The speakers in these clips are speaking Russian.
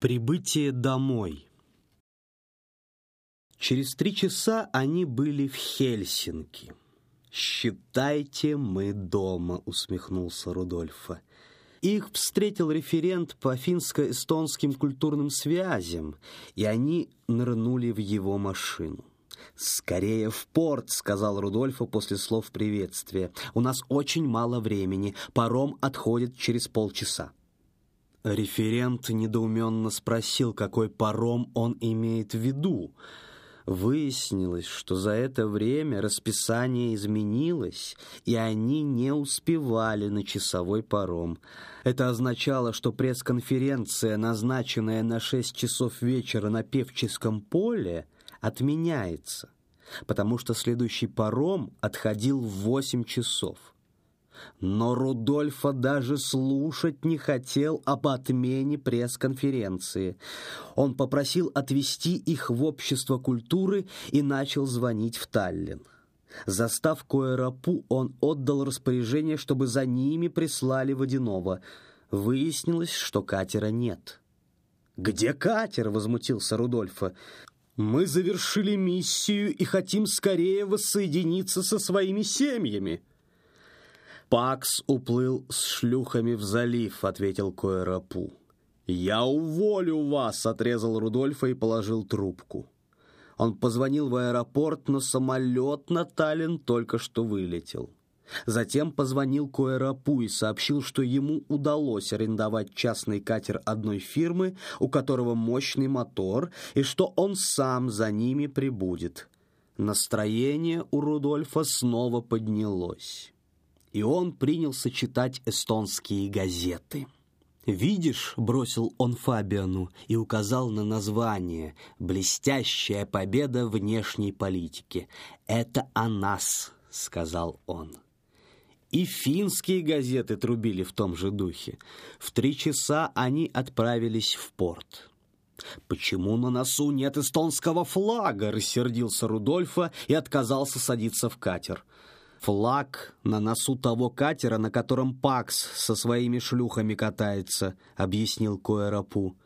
Прибытие домой. Через три часа они были в Хельсинки. «Считайте, мы дома», — усмехнулся Рудольфа. Их встретил референт по финско-эстонским культурным связям, и они нырнули в его машину. «Скорее в порт», — сказал Рудольфа после слов приветствия. «У нас очень мало времени. Паром отходит через полчаса». Референт недоуменно спросил, какой паром он имеет в виду. Выяснилось, что за это время расписание изменилось, и они не успевали на часовой паром. Это означало, что пресс-конференция, назначенная на шесть часов вечера на Певческом поле, отменяется, потому что следующий паром отходил в восемь часов. Но Рудольфа даже слушать не хотел об отмене пресс-конференции. Он попросил отвезти их в Общество культуры и начал звонить в Таллин. Застав Коэрапу, он отдал распоряжение, чтобы за ними прислали водяного. Выяснилось, что катера нет. «Где катер?» — возмутился Рудольфа. «Мы завершили миссию и хотим скорее воссоединиться со своими семьями». «Пакс уплыл с шлюхами в залив», — ответил Коэрапу. «Я уволю вас», — отрезал Рудольфа и положил трубку. Он позвонил в аэропорт, но самолет на Таллин только что вылетел. Затем позвонил Коэрапу и сообщил, что ему удалось арендовать частный катер одной фирмы, у которого мощный мотор, и что он сам за ними прибудет. Настроение у Рудольфа снова поднялось и он принялся читать эстонские газеты. «Видишь», — бросил он Фабиану и указал на название «Блестящая победа внешней политики». «Это о нас», — сказал он. И финские газеты трубили в том же духе. В три часа они отправились в порт. «Почему на носу нет эстонского флага?» — рассердился Рудольфа и отказался садиться в катер. «Флаг на носу того катера, на котором Пакс со своими шлюхами катается», — объяснил Коэрапу.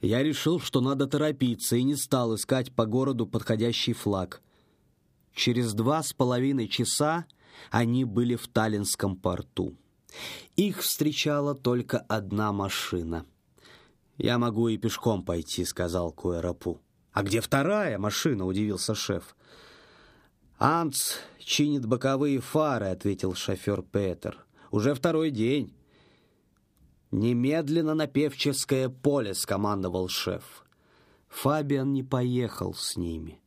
«Я решил, что надо торопиться, и не стал искать по городу подходящий флаг». Через два с половиной часа они были в Таллинском порту. Их встречала только одна машина. «Я могу и пешком пойти», — сказал Куэрапу. «А где вторая машина?» — удивился шеф. «Анц чинит боковые фары», — ответил шофер Петер. «Уже второй день». «Немедленно на певческое поле», — скомандовал шеф. Фабиан не поехал с ними.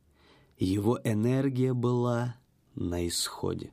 Его энергия была на исходе.